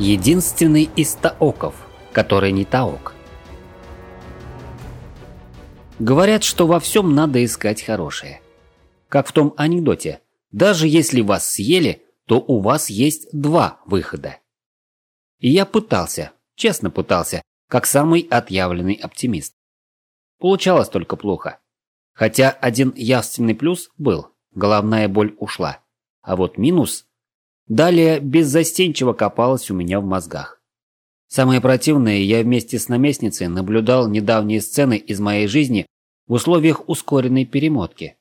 Единственный из таоков, который не таок. Говорят, что во всем надо искать хорошее. Как в том анекдоте. Даже если вас съели, то у вас есть два выхода. И я пытался, честно пытался, как самый отъявленный оптимист. Получалось только плохо. Хотя один явственный плюс был, головная боль ушла. А вот минус Далее беззастенчиво копалась у меня в мозгах. Самое противное, я вместе с наместницей наблюдал недавние сцены из моей жизни в условиях ускоренной перемотки.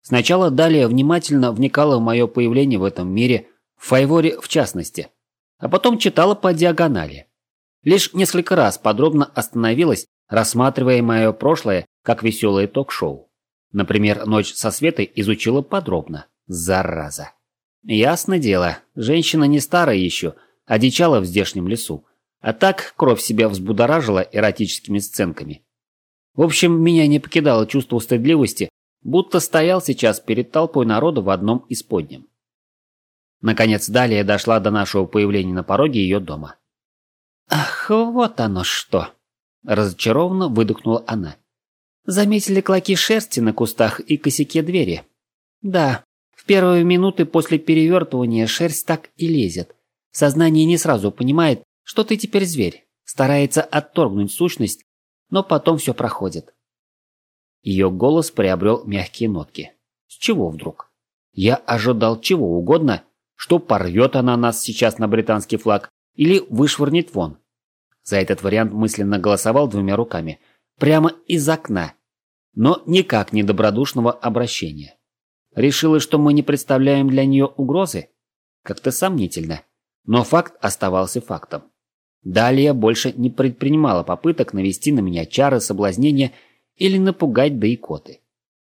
Сначала Далее внимательно вникала в мое появление в этом мире, в Файворе в частности, а потом читала по диагонали. Лишь несколько раз подробно остановилась, рассматривая мое прошлое как веселое ток-шоу. Например, «Ночь со Светой» изучила подробно. Зараза. Ясно дело, женщина не старая еще, одичала в здешнем лесу. А так кровь себя взбудоражила эротическими сценками. В общем, меня не покидало чувство стыдливости, будто стоял сейчас перед толпой народа в одном из подням. Наконец, далее дошла до нашего появления на пороге ее дома. «Ах, вот оно что!» – разочарованно выдохнула она. «Заметили клоки шерсти на кустах и косяке двери?» «Да, первые минуты после перевертывания шерсть так и лезет. Сознание не сразу понимает, что ты теперь зверь, старается отторгнуть сущность, но потом все проходит. Ее голос приобрел мягкие нотки. С чего вдруг? Я ожидал чего угодно, что порвет она нас сейчас на британский флаг или вышвырнет вон. За этот вариант мысленно голосовал двумя руками, прямо из окна, но никак не добродушного обращения. Решила, что мы не представляем для нее угрозы? Как-то сомнительно. Но факт оставался фактом. Далее больше не предпринимала попыток навести на меня чары соблазнения или напугать да икоты.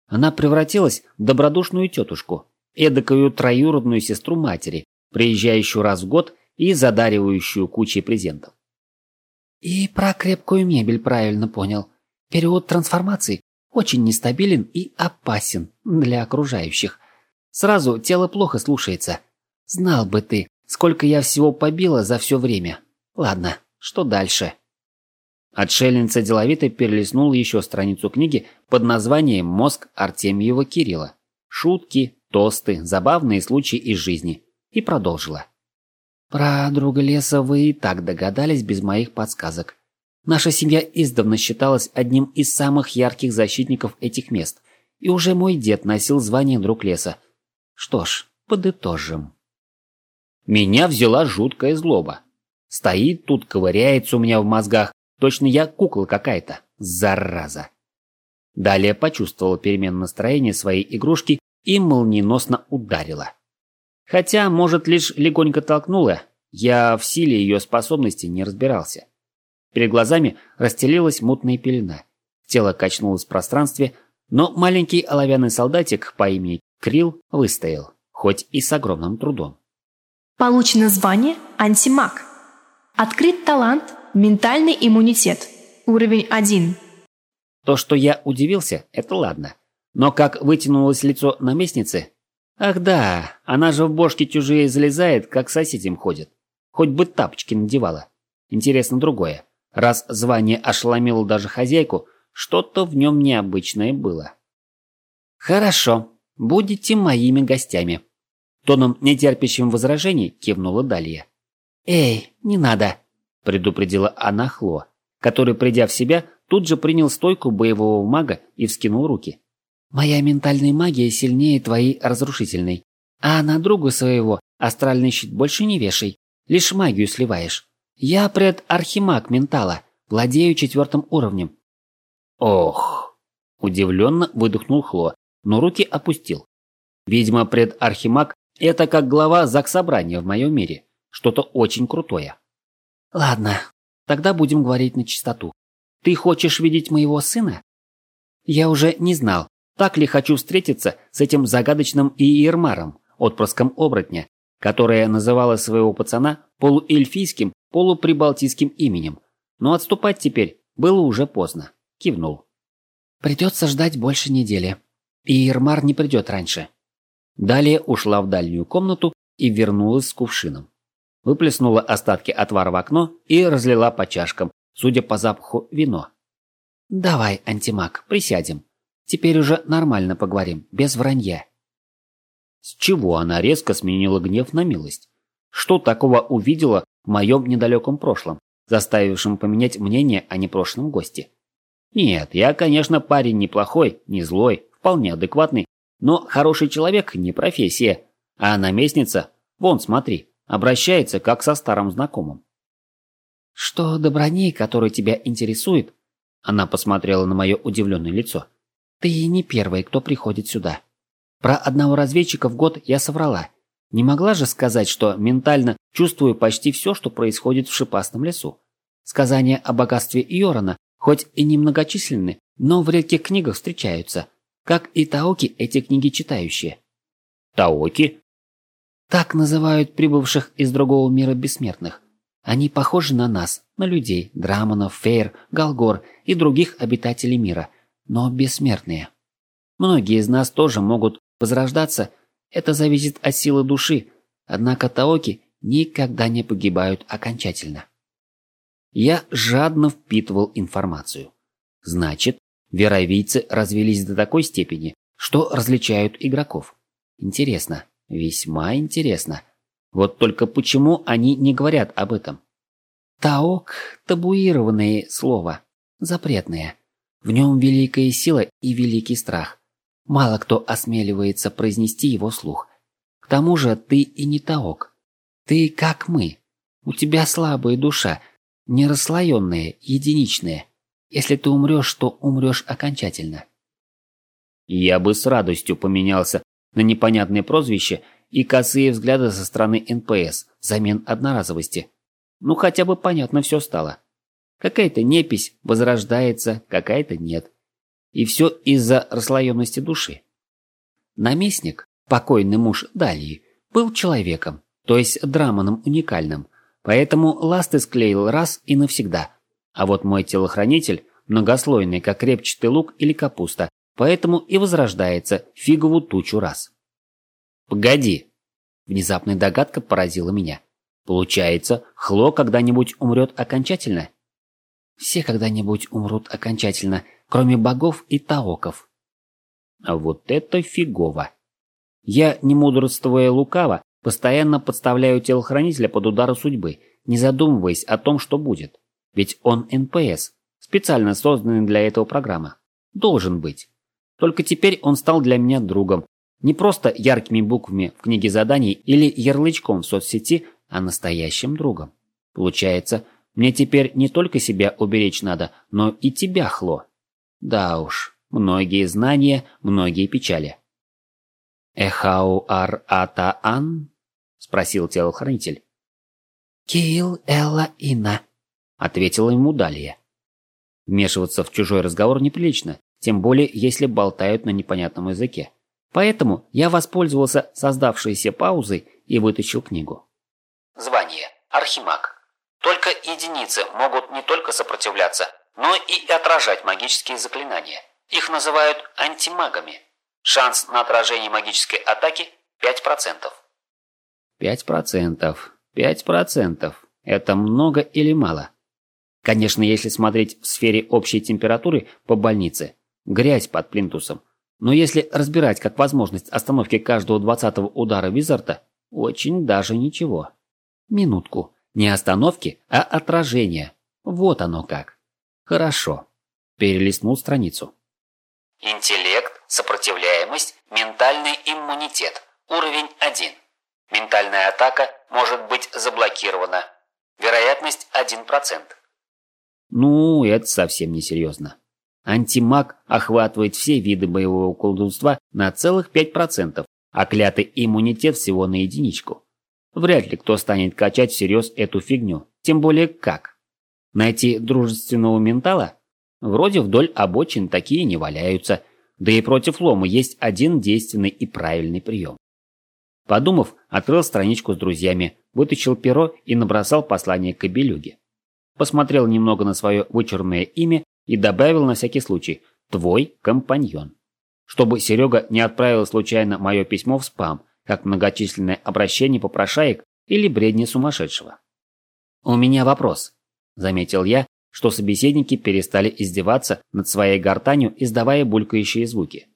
Она превратилась в добродушную тетушку, эдакую троюродную сестру матери, приезжающую раз в год и задаривающую кучей презентов. И про крепкую мебель правильно понял. Период трансформации очень нестабилен и опасен для окружающих. Сразу тело плохо слушается. Знал бы ты, сколько я всего побила за все время. Ладно, что дальше? Отшельница деловито перелистнула еще страницу книги под названием «Мозг Артемьева Кирилла». Шутки, тосты, забавные случаи из жизни. И продолжила. Про друга леса вы и так догадались без моих подсказок. Наша семья издавна считалась одним из самых ярких защитников этих мест, и уже мой дед носил звание друг леса. Что ж, подытожим. Меня взяла жуткая злоба. Стоит тут, ковыряется у меня в мозгах, точно я кукла какая-то. Зараза. Далее почувствовала перемену настроения своей игрушки и молниеносно ударила. Хотя, может, лишь легонько толкнула, я в силе ее способностей не разбирался. Перед глазами расстелилась мутная пелена. Тело качнулось в пространстве, но маленький оловянный солдатик по имени Крил выстоял, хоть и с огромным трудом. Получено звание «Антимаг». Открыт талант «Ментальный иммунитет». Уровень 1. То, что я удивился, это ладно. Но как вытянулось лицо наместницы... Ах да, она же в бошки чужие залезает, как соседям ходит. Хоть бы тапочки надевала. Интересно другое. Раз звание ошеломило даже хозяйку, что-то в нем необычное было. «Хорошо, будете моими гостями», — тоном нетерпящим возражений кивнула Далья. «Эй, не надо», — предупредила она Хло, который, придя в себя, тут же принял стойку боевого мага и вскинул руки. «Моя ментальная магия сильнее твоей разрушительной, а на друга своего астральный щит больше не вешай, лишь магию сливаешь. Я пред-архимаг ментала, владею четвертым уровнем. Ох! Удивленно выдохнул Хло, но руки опустил. Видимо, пред-архимаг – это как глава заксобрания в моем мире. Что-то очень крутое. Ладно, тогда будем говорить на чистоту. Ты хочешь видеть моего сына? Я уже не знал, так ли хочу встретиться с этим загадочным Иермаром, отпрыском оборотня, которая называла своего пацана полуэльфийским полуприбалтийским именем, но отступать теперь было уже поздно. Кивнул. Придется ждать больше недели. И Ирмар не придет раньше. Далее ушла в дальнюю комнату и вернулась с кувшином. выплеснула остатки отвара в окно и разлила по чашкам, судя по запаху, вино. «Давай, антимаг, присядем. Теперь уже нормально поговорим, без вранья». С чего она резко сменила гнев на милость? Что такого увидела в моем недалеком прошлом, заставившем поменять мнение о непрошенном госте? Нет, я, конечно, парень неплохой, не злой, вполне адекватный, но хороший человек не профессия, а наместница, вон смотри, обращается как со старым знакомым. «Что до брони, которая тебя интересует?» Она посмотрела на мое удивленное лицо. «Ты не первый, кто приходит сюда. Про одного разведчика в год я соврала. Не могла же сказать, что ментально чувствую почти все, что происходит в шипастом лесу. Сказания о богатстве Йорона, хоть и немногочисленны, но в редких книгах встречаются, как и таоки эти книги читающие. Таоки? Так называют прибывших из другого мира бессмертных. Они похожи на нас, на людей, драмонов, фейр, галгор и других обитателей мира, но бессмертные. Многие из нас тоже могут возрождаться это зависит от силы души, однако таоки никогда не погибают окончательно. Я жадно впитывал информацию. Значит, веровийцы развелись до такой степени, что различают игроков. Интересно, весьма интересно. Вот только почему они не говорят об этом? Таок – табуированное слово, запретное. В нем великая сила и великий страх. Мало кто осмеливается произнести его вслух. К тому же ты и не таок. Ты как мы. У тебя слабая душа, не расслоенная, единичная. Если ты умрешь, то умрешь окончательно. Я бы с радостью поменялся на непонятное прозвище и косые взгляды со стороны НПС взамен одноразовости. Ну хотя бы понятно все стало. Какая-то непись возрождается, какая-то нет. И все из-за расслоенности души. Наместник, покойный муж Далии, был человеком, то есть драманом уникальным, поэтому ласты склеил раз и навсегда. А вот мой телохранитель многослойный, как репчатый лук или капуста, поэтому и возрождается фигову тучу раз. Погоди. Внезапная догадка поразила меня. Получается, Хло когда-нибудь умрет окончательно? Все когда-нибудь умрут окончательно, кроме богов и таоков. Вот это фигово. Я, не мудрствуя лукаво, постоянно подставляю телохранителя под удары судьбы, не задумываясь о том, что будет. Ведь он НПС, специально созданный для этого программой. Должен быть. Только теперь он стал для меня другом. Не просто яркими буквами в книге заданий или ярлычком в соцсети, а настоящим другом. Получается, мне теперь не только себя уберечь надо, но и тебя, Хло. Да уж, многие знания, многие печали. «Эхау ар ата ан?» — спросил телохранитель. «Киил элла ина», — ответила ему Далия. Вмешиваться в чужой разговор неприлично, тем более если болтают на непонятном языке. Поэтому я воспользовался создавшейся паузой и вытащил книгу. Звание. Архимаг. Только единицы могут не только сопротивляться, но и отражать магические заклинания. Их называют антимагами. Шанс на отражение магической атаки 5%. 5%. 5%. Это много или мало? Конечно, если смотреть в сфере общей температуры по больнице, грязь под плинтусом. Но если разбирать как возможность остановки каждого двадцатого удара Визарта, очень даже ничего. Минутку. Не остановки, а отражения. Вот оно как. Хорошо. Перелистнул страницу. Интеллект, сопротивляемость, ментальный иммунитет. Уровень 1. Ментальная атака может быть заблокирована. Вероятность 1%. Ну, это совсем не серьезно. Антимаг охватывает все виды боевого колдунства на целых 5%, а клятый иммунитет всего на единичку. Вряд ли кто станет качать всерьез эту фигню. Тем более как? Найти дружественного ментала? Вроде вдоль обочин такие не валяются. Да и против лома есть один действенный и правильный прием. Подумав, открыл страничку с друзьями, вытащил перо и набросал послание к Кобелюге. Посмотрел немного на свое вычурное имя и добавил на всякий случай «Твой компаньон». Чтобы Серега не отправил случайно мое письмо в спам, как многочисленное обращение попрошаек или бредни сумасшедшего. «У меня вопрос», – заметил я, что собеседники перестали издеваться над своей гортанью, издавая булькающие звуки.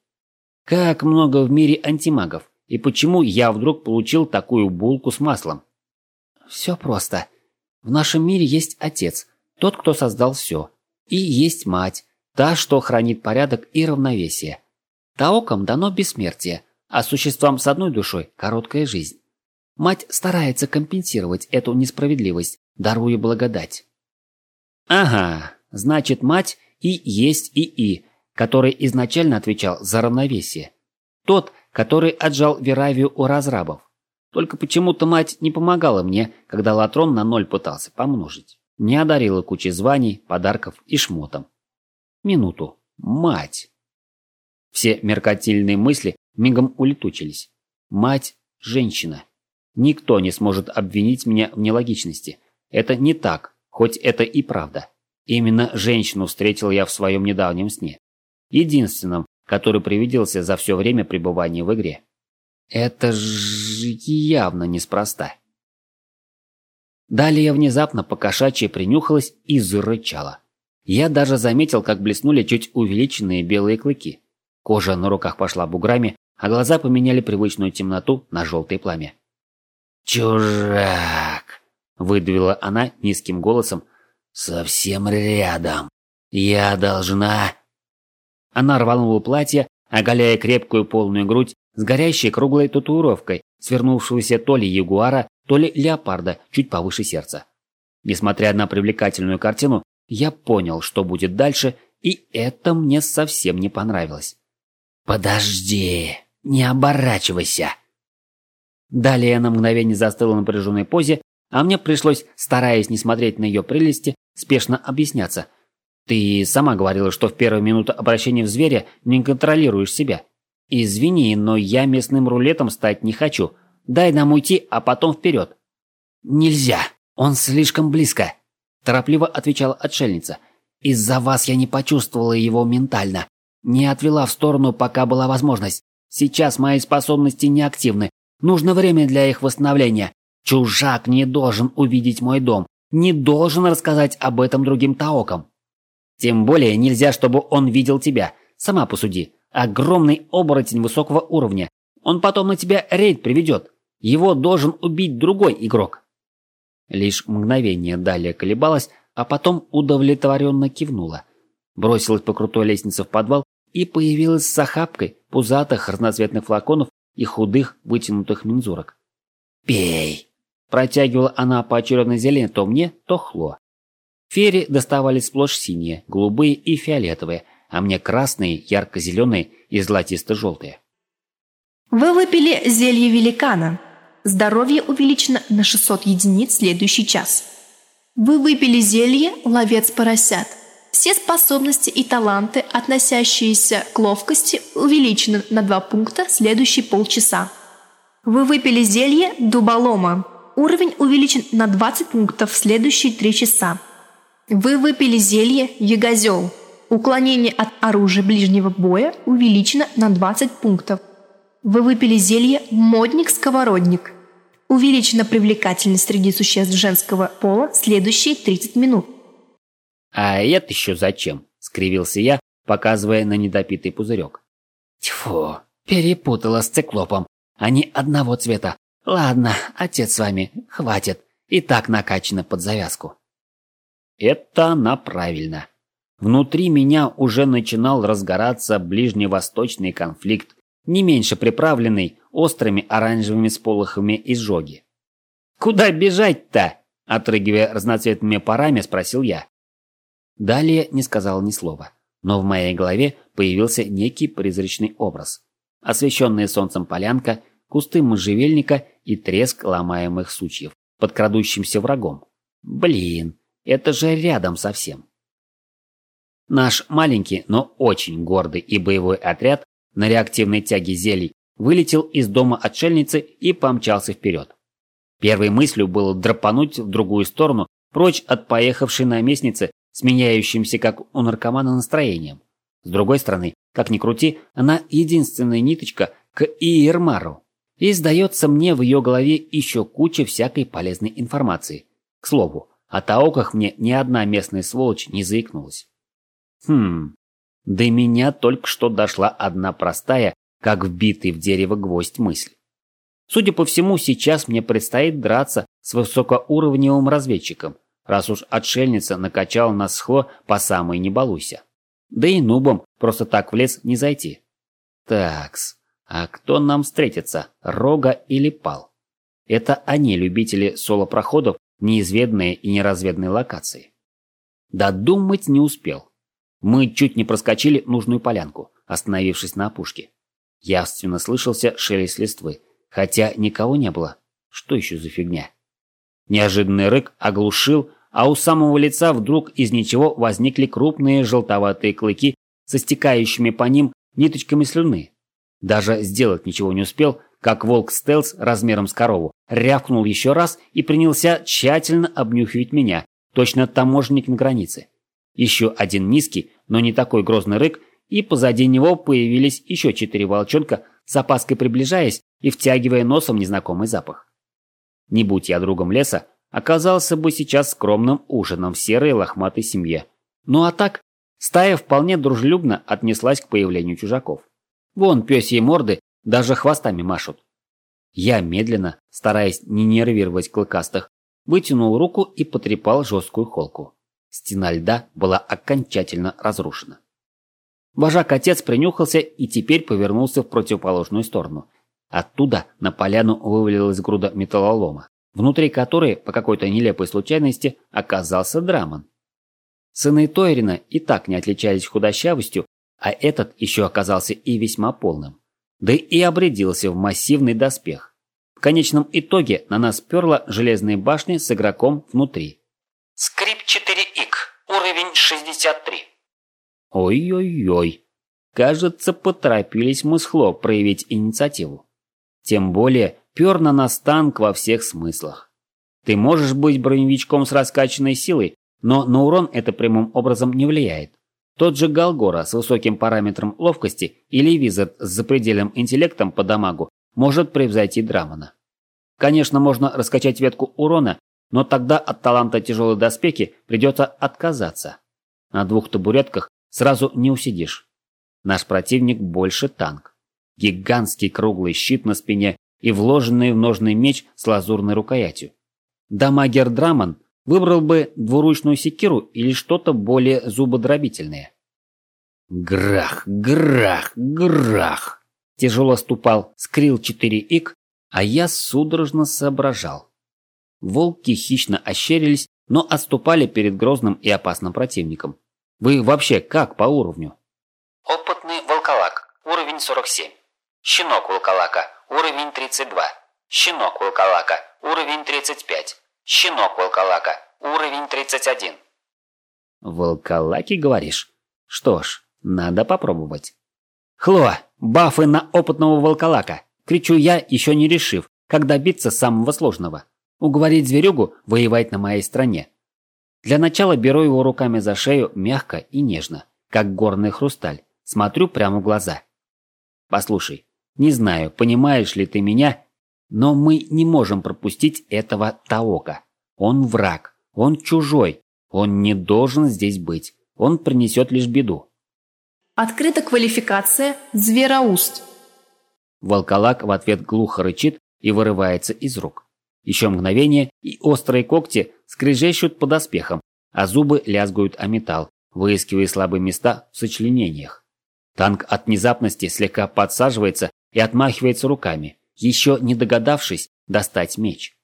«Как много в мире антимагов, и почему я вдруг получил такую булку с маслом?» «Все просто. В нашем мире есть отец, тот, кто создал все, и есть мать, та, что хранит порядок и равновесие. Таокам дано бессмертие, а существам с одной душой – короткая жизнь. Мать старается компенсировать эту несправедливость, даруя благодать. Ага, значит мать и есть ИИ, который изначально отвечал за равновесие. Тот, который отжал Веравию у разрабов. Только почему-то мать не помогала мне, когда Латрон на ноль пытался помножить. Не одарила кучей званий, подарков и шмотом. Минуту. Мать. Все меркантильные мысли мигом улетучились. Мать – женщина. Никто не сможет обвинить меня в нелогичности. Это не так, хоть это и правда. Именно женщину встретил я в своем недавнем сне. Единственном, который привиделся за все время пребывания в игре. Это же явно неспроста. Далее внезапно покошачья принюхалась и зарычала. Я даже заметил, как блеснули чуть увеличенные белые клыки. Кожа на руках пошла буграми, а глаза поменяли привычную темноту на желтое пламя. «Чужак!» – выдавила она низким голосом. «Совсем рядом. Я должна...» Она рванула платье, оголяя крепкую полную грудь с горящей круглой татуировкой, свернувшегося то ли ягуара, то ли леопарда чуть повыше сердца. Несмотря на привлекательную картину, я понял, что будет дальше, и это мне совсем не понравилось. «Подожди, не оборачивайся!» Далее на мгновение застыла в напряженной позе, а мне пришлось, стараясь не смотреть на ее прелести, спешно объясняться. «Ты сама говорила, что в первую минуту обращения в зверя не контролируешь себя. Извини, но я местным рулетом стать не хочу. Дай нам уйти, а потом вперед». «Нельзя, он слишком близко», – торопливо отвечала отшельница. «Из-за вас я не почувствовала его ментально. Не отвела в сторону, пока была возможность. Сейчас мои способности неактивны, Нужно время для их восстановления. Чужак не должен увидеть мой дом, не должен рассказать об этом другим таокам. Тем более нельзя, чтобы он видел тебя. Сама посуди. Огромный оборотень высокого уровня. Он потом на тебя рейд приведет. Его должен убить другой игрок. Лишь мгновение далее колебалась, а потом удовлетворенно кивнула. Бросилась по крутой лестнице в подвал и появилась с охапкой пузатых разноцветных флаконов и худых вытянутых мензурок. «Пей!» Протягивала она поочередно зелень то мне, то Хло. Фери доставали сплошь синие, голубые и фиолетовые, а мне красные, ярко-зеленые и золотисто-желтые. Вы выпили зелье великана. Здоровье увеличено на 600 единиц следующий час. Вы выпили зелье ловец поросят. Все способности и таланты, относящиеся к ловкости, увеличены на 2 пункта следующие полчаса. Вы выпили зелье дуболома. Уровень увеличен на 20 пунктов в следующие 3 часа. Вы выпили зелье ягозел. Уклонение от оружия ближнего боя увеличено на 20 пунктов. Вы выпили зелье модник-сковородник. Увеличена привлекательность среди существ женского пола следующие 30 минут. «А это еще зачем?» – скривился я, показывая на недопитый пузырек. «Тьфу, перепутала с циклопом. Они одного цвета. Ладно, отец с вами, хватит. И так накачано под завязку». Это она правильно. Внутри меня уже начинал разгораться ближневосточный конфликт, не меньше приправленный острыми оранжевыми сполохами изжоги. «Куда бежать-то?» – отрыгивая разноцветными парами, спросил я. Далее не сказал ни слова, но в моей голове появился некий призрачный образ. Освещенная солнцем полянка, кусты можжевельника и треск ломаемых сучьев под крадущимся врагом. Блин, это же рядом совсем. Наш маленький, но очень гордый и боевой отряд на реактивной тяге зелий вылетел из дома отшельницы и помчался вперед. Первой мыслью было драпануть в другую сторону, прочь от поехавшей наместницы сменяющимся как у наркомана настроением. С другой стороны, как ни крути, она единственная ниточка к Иермару. И сдается мне в ее голове еще куча всякой полезной информации. К слову, о таоках мне ни одна местная сволочь не заикнулась. Хм, до меня только что дошла одна простая, как вбитый в дерево гвоздь мысль. Судя по всему, сейчас мне предстоит драться с высокоуровневым разведчиком, раз уж отшельница накачала нас схло по самой не балуйся. Да и нубам просто так в лес не зайти. Такс, а кто нам встретится, Рога или Пал? Это они любители соло-проходов неизведанные и неразведанные локации. Додумать не успел. Мы чуть не проскочили нужную полянку, остановившись на опушке. Явственно слышался шелест листвы, хотя никого не было. Что еще за фигня? Неожиданный рык оглушил, а у самого лица вдруг из ничего возникли крупные желтоватые клыки со стекающими по ним ниточками слюны. Даже сделать ничего не успел, как волк-стелс размером с корову рявкнул еще раз и принялся тщательно обнюхивать меня, точно таможенник на границе. Еще один низкий, но не такой грозный рык, и позади него появились еще четыре волчонка, с опаской приближаясь и втягивая носом незнакомый запах. Не будь я другом леса, оказался бы сейчас скромным ужином в серой лохматой семье. Ну а так, стая вполне дружелюбно отнеслась к появлению чужаков. Вон пёсьи морды даже хвостами машут. Я медленно, стараясь не нервировать клыкастых, вытянул руку и потрепал жесткую холку. Стена льда была окончательно разрушена. Вожак-отец принюхался и теперь повернулся в противоположную сторону. Оттуда на поляну вывалилась груда металлолома, внутри которой, по какой-то нелепой случайности, оказался Драмон. Сыны Тойрина и так не отличались худощавостью, а этот еще оказался и весьма полным. Да и обрядился в массивный доспех. В конечном итоге на нас перла железные башни с игроком внутри. Скрип 4ик, уровень 63. Ой-ой-ой. Кажется, поторопились мы с Хло проявить инициативу. Тем более, пер на нас танк во всех смыслах. Ты можешь быть броневичком с раскачанной силой, но на урон это прямым образом не влияет. Тот же Галгора с высоким параметром ловкости или Визард с запредельным интеллектом по дамагу может превзойти Драмона. Конечно, можно раскачать ветку урона, но тогда от таланта тяжелой доспехи придется отказаться. На двух табуретках сразу не усидишь. Наш противник больше танк. Гигантский круглый щит на спине и вложенный в ножный меч с лазурной рукоятью. Дамагер Драмон выбрал бы двуручную секиру или что-то более зубодробительное. Грах, грах, грах. Тяжело ступал скрил 4 ик, а я судорожно соображал. Волки хищно ощерились, но отступали перед грозным и опасным противником. Вы вообще как по уровню? Опытный волколак, уровень 47. Щенок волколака, уровень 32. Щенок волколака, уровень 35. Щенок волколака, уровень 31. Волколаки, говоришь? Что ж, надо попробовать. Хло, бафы на опытного волколака. Кричу я, еще не решив, как добиться самого сложного. Уговорить зверюгу воевать на моей стороне. Для начала беру его руками за шею мягко и нежно, как горный хрусталь. Смотрю прямо в глаза. Послушай, не знаю, понимаешь ли ты меня, но мы не можем пропустить этого Таока. Он враг, он чужой, он не должен здесь быть. Он принесет лишь беду. Открыта квалификация «Звероуст». Волколак в ответ глухо рычит и вырывается из рук. Еще мгновение, и острые когти скрежещут по доспехам, а зубы лязгают о металл, выискивая слабые места в сочленениях. Танк от внезапности слегка подсаживается и отмахивается руками, еще не догадавшись достать меч.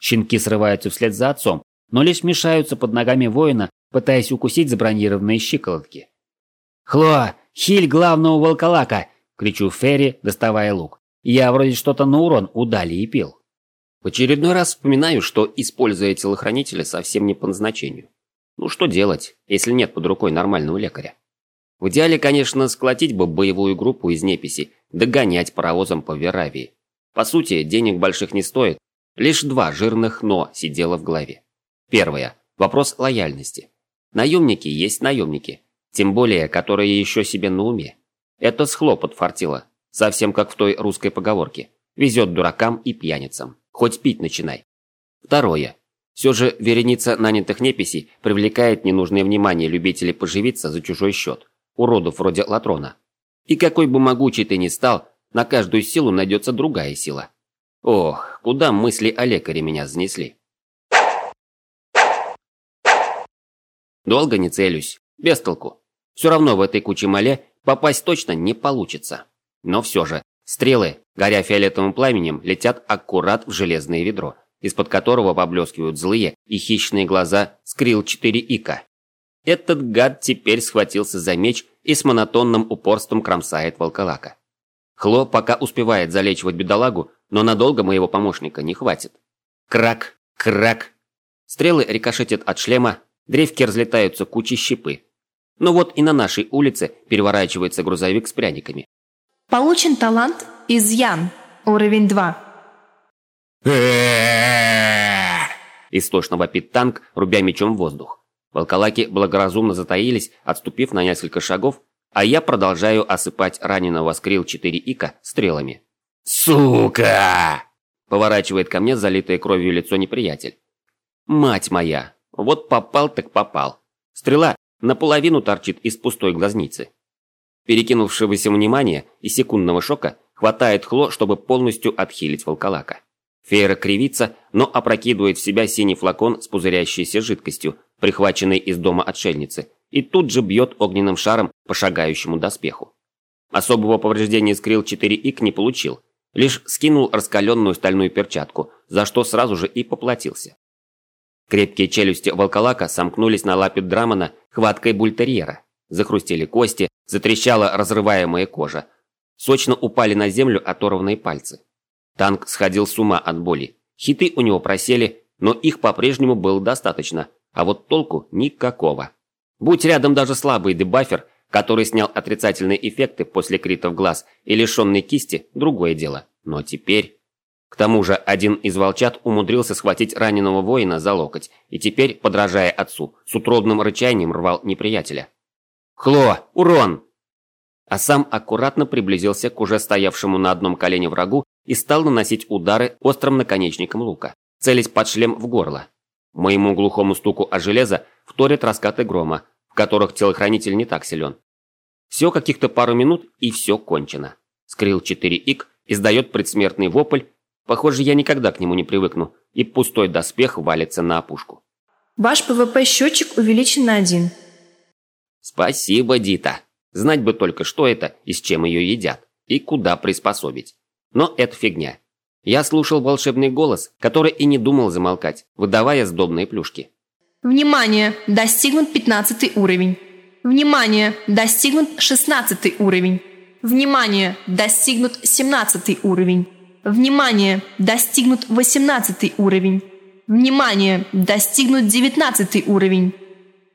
Щенки срываются вслед за отцом, но лишь мешаются под ногами воина, пытаясь укусить забронированные щиколотки. «Хло, хиль главного волколака!» – кричу Ферри, доставая лук. «Я вроде что-то на урон удали и пил». В очередной раз вспоминаю, что, используя телохранителя, совсем не по назначению. Ну что делать, если нет под рукой нормального лекаря? В идеале, конечно, сколотить бы боевую группу из неписи, догонять паровозом по Веравии. По сути, денег больших не стоит. Лишь два жирных «но» сидело в голове. Первое. Вопрос лояльности. Наемники есть наемники. Тем более, которые еще себе на уме. Это схлопот фартило. Совсем как в той русской поговорке. Везет дуракам и пьяницам. Хоть пить начинай. Второе. Все же вереница нанятых неписей привлекает ненужное внимание любителей поживиться за чужой счет. Уродов вроде Латрона. И какой бы могучий ты ни стал, на каждую силу найдется другая сила. Ох, куда мысли о лекаре меня занесли. Долго не целюсь, без толку. Все равно в этой куче мале попасть точно не получится. Но все же, стрелы, горя фиолетовым пламенем, летят аккурат в железное ведро, из-под которого поблескивают злые и хищные глаза скрил 4 ика. Этот гад теперь схватился за меч и с монотонным упорством кромсает волколака. Хло пока успевает залечивать бедолагу, но надолго моего помощника не хватит. Крак, крак. Стрелы рикошетят от шлема, древки разлетаются кучей щепы. Ну вот и на нашей улице переворачивается грузовик с пряниками. Получен талант изъян, уровень 2. Истошно вопит танк, рубя мечом в воздух. Волколаки благоразумно затаились, отступив на несколько шагов, а я продолжаю осыпать раненого скрил 4 ика стрелами. «Сука!» – поворачивает ко мне залитое кровью лицо неприятель. «Мать моя! Вот попал так попал. Стрела наполовину торчит из пустой глазницы. Перекинувшегося внимания и секундного шока хватает Хло, чтобы полностью отхилить волколака. Фейра кривится, но опрокидывает в себя синий флакон с пузырящейся жидкостью, прихваченной из дома отшельницы, и тут же бьет огненным шаром по шагающему доспеху. Особого повреждения скрил 4 ик не получил, лишь скинул раскаленную стальную перчатку, за что сразу же и поплатился. Крепкие челюсти волколака сомкнулись на лапе Драмона хваткой бультерьера. Захрустели кости, затрещала разрываемая кожа. Сочно упали на землю оторванные пальцы. Танк сходил с ума от боли. Хиты у него просели, но их по-прежнему было достаточно, а вот толку никакого. Будь рядом даже слабый дебафер, который снял отрицательные эффекты после критов глаз и лишенный кисти, другое дело. Но теперь... К тому же один из волчат умудрился схватить раненого воина за локоть и теперь, подражая отцу, с утробным рычанием рвал неприятеля. «Хло! Урон!» А сам аккуратно приблизился к уже стоявшему на одном колене врагу и стал наносить удары острым наконечником лука, целясь под шлем в горло. Моему глухому стуку о железо вторят раскаты грома, в которых телохранитель не так силен. Все каких-то пару минут, и все кончено. Скрил 4 ик издает предсмертный вопль Похоже, я никогда к нему не привыкну, и пустой доспех валится на опушку. Ваш ПВП-счетчик увеличен на один. Спасибо, Дита. Знать бы только, что это и с чем ее едят, и куда приспособить. Но это фигня. Я слушал волшебный голос, который и не думал замолкать, выдавая сдобные плюшки. Внимание! Достигнут 15 уровень. Внимание! Достигнут 16 уровень. Внимание! Достигнут 17 уровень. Внимание! Достигнут 18 уровень. Внимание! Достигнут 19 уровень.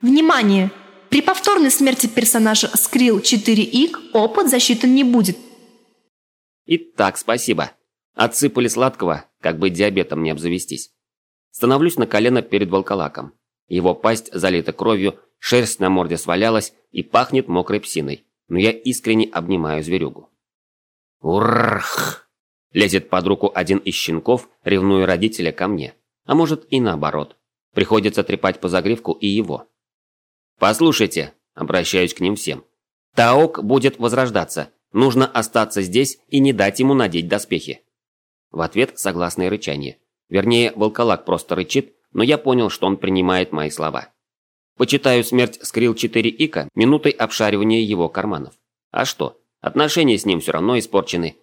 Внимание! При повторной смерти персонажа Скрил 4 ик опыт засчитан не будет. Итак, спасибо. Отсыпали сладкого, как бы диабетом не обзавестись. Становлюсь на колено перед волколаком. Его пасть залита кровью, шерсть на морде свалялась и пахнет мокрой псиной. Но я искренне обнимаю зверюгу. Урррх! Лезет под руку один из щенков, ревнуя родителя ко мне. А может и наоборот. Приходится трепать по загривку и его. «Послушайте», – обращаюсь к ним всем. «Таок будет возрождаться. Нужно остаться здесь и не дать ему надеть доспехи». В ответ согласное рычание. Вернее, волколак просто рычит, но я понял, что он принимает мои слова. Почитаю смерть Скрил 4 Ика минутой обшаривания его карманов. А что? Отношения с ним все равно испорчены,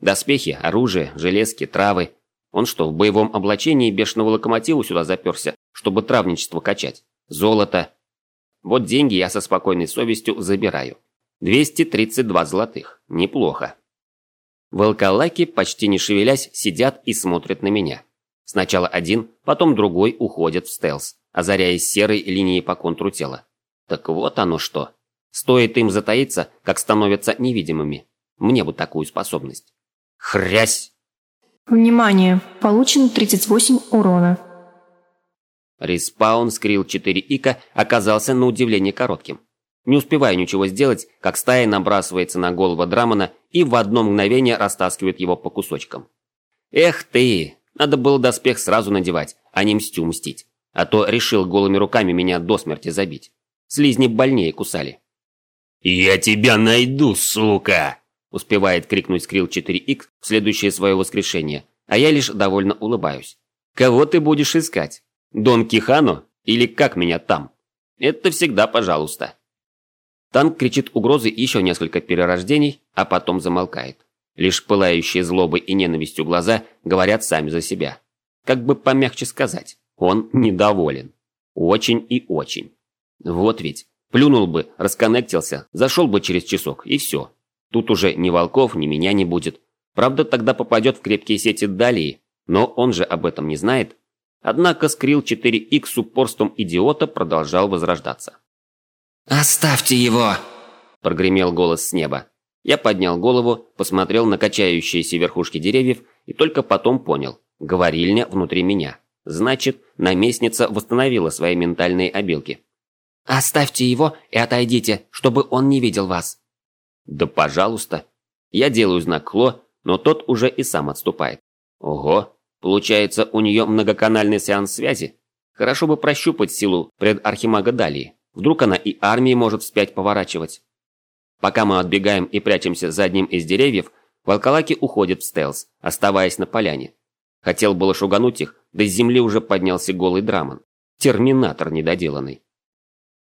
Доспехи, оружие, железки, травы. Он что, в боевом облачении бешеного локомотива сюда заперся, чтобы травничество качать? Золото. Вот деньги я со спокойной совестью забираю. 232 золотых. Неплохо. Волколаки, почти не шевелясь, сидят и смотрят на меня. Сначала один, потом другой уходят в стелс, озаряясь серой линией по контуру тела. Так вот оно что. Стоит им затаиться, как становятся невидимыми. Мне бы такую способность. Хрясь! Внимание! Получено 38 урона. Респаун скрил 4 ика оказался на удивление коротким. Не успеваю ничего сделать, как стая набрасывается на голову Драмона и в одно мгновение растаскивает его по кусочкам. Эх ты, надо было доспех сразу надевать, а не мстю мстить. А то решил голыми руками меня до смерти забить. Слизни больнее кусали. «Я тебя найду, сука!» Успевает крикнуть Скрилл 4Х в следующее свое воскрешение, а я лишь довольно улыбаюсь. «Кого ты будешь искать? Дон Кихано или как меня там?» Это всегда пожалуйста. Танк кричит угрозы еще несколько перерождений, а потом замолкает. Лишь пылающие злобой и ненавистью глаза говорят сами за себя. Как бы помягче сказать, он недоволен. Очень и очень. Вот ведь, плюнул бы, расконнектился, зашел бы через часок, и все. Тут уже ни волков, ни меня не будет. Правда, тогда попадет в крепкие сети Далии, но он же об этом не знает. Однако Скрилл 4Х с упорством идиота продолжал возрождаться. «Оставьте его!» – прогремел голос с неба. Я поднял голову, посмотрел на качающиеся верхушки деревьев и только потом понял – говорильня внутри меня. Значит, наместница восстановила свои ментальные обилки. «Оставьте его и отойдите, чтобы он не видел вас». «Да пожалуйста». Я делаю знак Хло, но тот уже и сам отступает. Ого, получается, у нее многоканальный сеанс связи? Хорошо бы прощупать силу предархимага Далии. Вдруг она и армии может вспять поворачивать. Пока мы отбегаем и прячемся за одним из деревьев, волколаки уходят в стелс, оставаясь на поляне. Хотел было шугануть их, да с земли уже поднялся голый драмон. Терминатор недоделанный.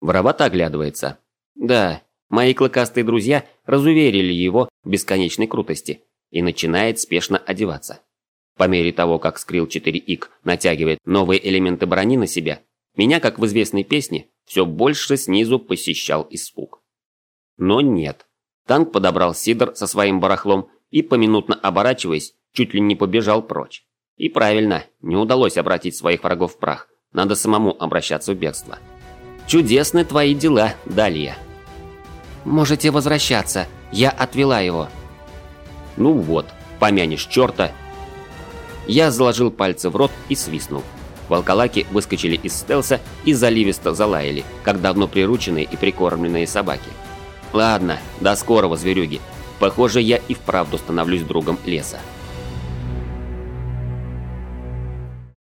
Воровато оглядывается. Да, мои клыкастые друзья разуверили его бесконечной крутости и начинает спешно одеваться. По мере того, как Скрилл 4Ик натягивает новые элементы брони на себя, меня, как в известной песне, все больше снизу посещал испуг. Но нет. Танк подобрал Сидор со своим барахлом и, поминутно оборачиваясь, чуть ли не побежал прочь. И правильно, не удалось обратить своих врагов в прах. Надо самому обращаться в бегство. Чудесны твои дела, Далия. Можете возвращаться, я отвела его. Ну вот, помянешь черта. Я заложил пальцы в рот и свистнул. Волколаки выскочили из стелса и заливисто залаяли, как давно прирученные и прикормленные собаки. Ладно, до скорого, зверюги. Похоже, я и вправду становлюсь другом леса.